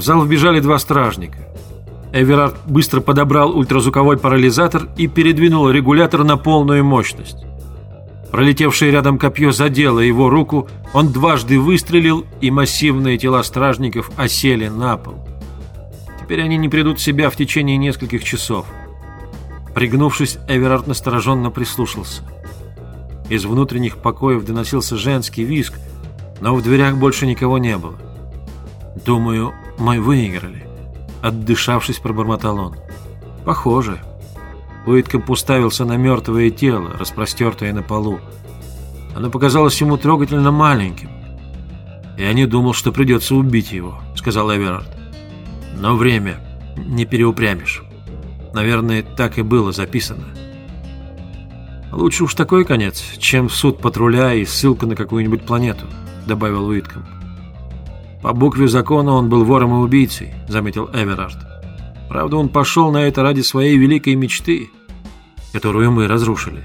В зал вбежали два стражника. Эверард быстро подобрал ультразвуковой парализатор и передвинул регулятор на полную мощность. Пролетевшее рядом копье задело его руку, он дважды выстрелил, и массивные тела стражников осели на пол. Теперь они не придут в себя в течение нескольких часов. Пригнувшись, Эверард настороженно прислушался. Из внутренних покоев доносился женский визг, но в дверях больше никого не было. «Думаю, мы выиграли», — отдышавшись, пробормотал он. «Похоже». Уиткомп уставился на мертвое тело, распростертое на полу. Оно показалось ему трогательно маленьким. «Я не думал, что придется убить его», — сказал Эверард. «Но время не переупрямишь. Наверное, так и было записано». «Лучше уж такой конец, чем суд патруля и ссылка на какую-нибудь планету», — добавил Уиткомп. «По букве закона он был вором и убийцей», — заметил Эверард. «Правда, он пошел на это ради своей великой мечты, которую мы разрушили.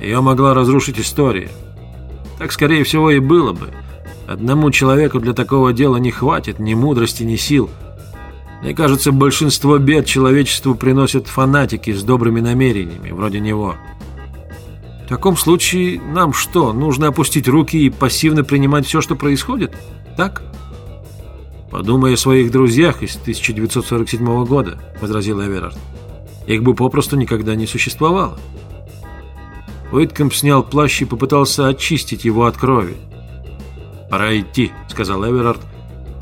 Ее могла разрушить история. Так, скорее всего, и было бы. Одному человеку для такого дела не хватит ни мудрости, ни сил. Мне кажется, большинство бед человечеству приносят фанатики с добрыми намерениями, вроде него». В таком случае нам что, нужно опустить руки и пассивно принимать все, что происходит? Так? Подумай о своих друзьях из 1947 года, возразил Эверард. Их бы попросту никогда не существовало. Уиткомп снял плащ и попытался очистить его от крови. «Пора идти», — сказал Эверард,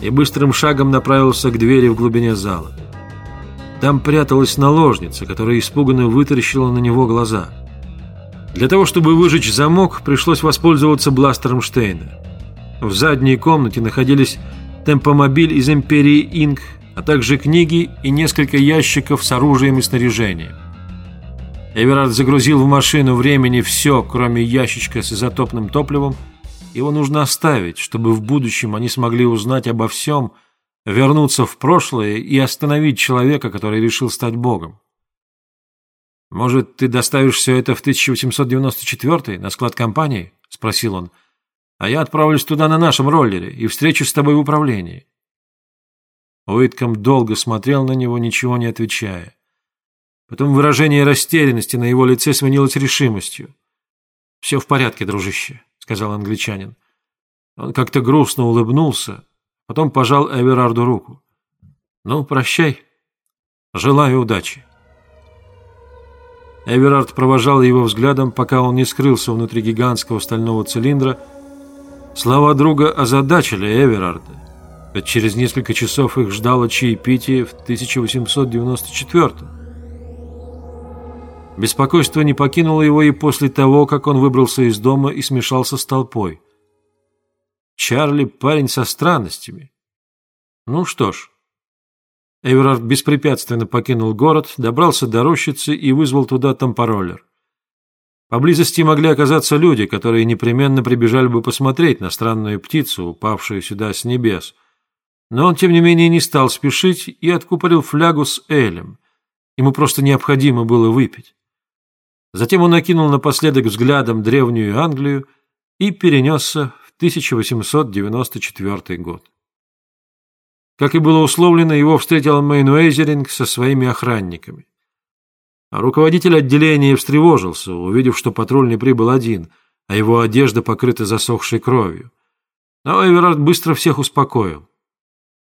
и быстрым шагом направился к двери в глубине зала. Там пряталась наложница, которая испуганно вытаращила на него глаза — для того, чтобы выжечь замок, пришлось воспользоваться бластером Штейна. В задней комнате находились темпомобиль из Империи Инк, а также книги и несколько ящиков с оружием и снаряжением. Эверард загрузил в машину времени все, кроме ящичка с изотопным топливом. Его нужно оставить, чтобы в будущем они смогли узнать обо всем, вернуться в прошлое и остановить человека, который решил стать богом. «Может, ты доставишь все это в 1894 на склад компании?» — спросил он. «А я отправлюсь туда на нашем роллере и встречусь с тобой в управлении». Уитком долго смотрел на него, ничего не отвечая. Потом выражение растерянности на его лице сменилось решимостью. «Все в порядке, дружище», — сказал англичанин. Он как-то грустно улыбнулся, потом пожал Эверарду руку. «Ну, прощай. Желаю удачи». Эверард провожал его взглядом, пока он не скрылся внутри гигантского стального цилиндра. Слова друга озадачили Эверарда, через несколько часов их ждало чаепитие в 1894 Беспокойство не покинуло его и после того, как он выбрался из дома и смешался с толпой. Чарли парень со странностями. Ну что ж, Эверард беспрепятственно покинул город, добрался до рощицы и вызвал туда тампороллер. Поблизости могли оказаться люди, которые непременно прибежали бы посмотреть на странную птицу, упавшую сюда с небес. Но он, тем не менее, не стал спешить и откупорил флягу с элем. Ему просто необходимо было выпить. Затем он окинул напоследок взглядом древнюю Англию и перенесся в 1894 год. Как и было условлено, его встретил Мэйн Уэйзеринг со своими охранниками. А руководитель отделения встревожился, увидев, что патруль не прибыл один, а его одежда покрыта засохшей кровью. Но Эверард быстро всех успокоил.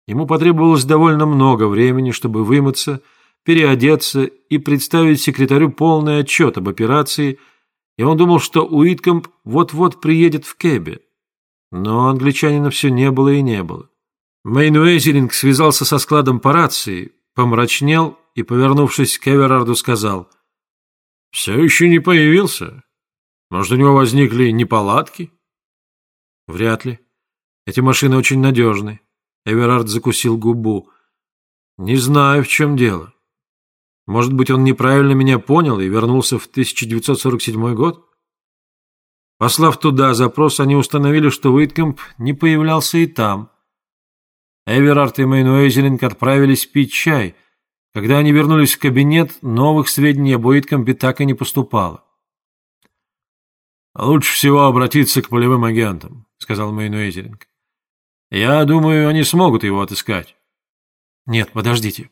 Ему потребовалось довольно много времени, чтобы вымыться, переодеться и представить секретарю полный отчет об операции, и он думал, что Уиткомп вот-вот приедет в Кэбе. Но англичанина все не было и не было. Мэйн связался со складом по рации, помрачнел и, повернувшись к Эверарду, сказал, «Все еще не появился. Может, у него возникли неполадки?» «Вряд ли. Эти машины очень надежны». Эверард закусил губу. «Не знаю, в чем дело. Может быть, он неправильно меня понял и вернулся в 1947 год?» Послав туда запрос, они установили, что Уиткомп не появлялся и там – Эверард и Мейнуэзелинг отправились пить чай. Когда они вернулись в кабинет, новых сведений об Уиткомпе так и не поступало. «Лучше всего обратиться к полевым агентам», — сказал Мейнуэзелинг. «Я думаю, они смогут его отыскать». «Нет, подождите».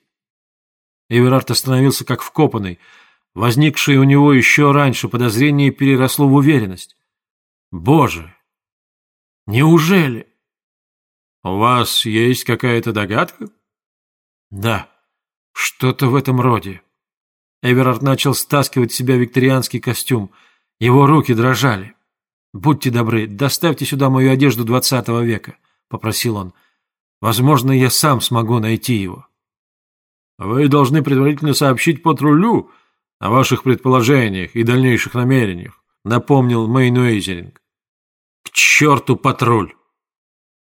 Эверард остановился как вкопанный. Возникшее у него еще раньше подозрение переросло в уверенность. «Боже! Неужели?» «У вас есть какая-то догадка?» «Да, что-то в этом роде». Эверард начал стаскивать с себя викторианский костюм. Его руки дрожали. «Будьте добры, доставьте сюда мою одежду двадцатого века», — попросил он. «Возможно, я сам смогу найти его». «Вы должны предварительно сообщить патрулю о ваших предположениях и дальнейших намерениях», — напомнил Мэйн Уэйзеринг. «К черту патруль!»